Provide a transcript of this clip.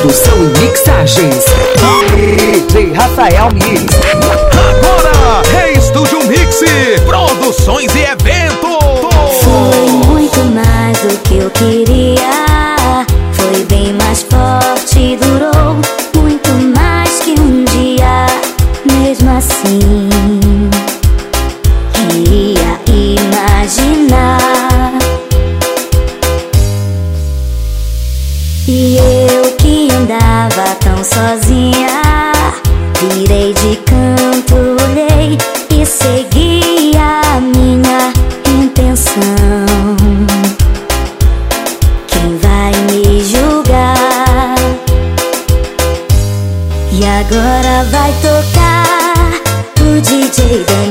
Produção e mixagens. DJ Rafael Mix. Agora, Rei Estúdio Mix, produções e eventos. Foi muito mais do que eu queria. Foi bem mais forte, durou muito mais que um dia. Mesmo assim, queria imaginar. E eu andava tão sozinha, virei de canto, olhei e segui a minha intenção. Quem vai me julgar? E agora vai tocar o DJ Danilo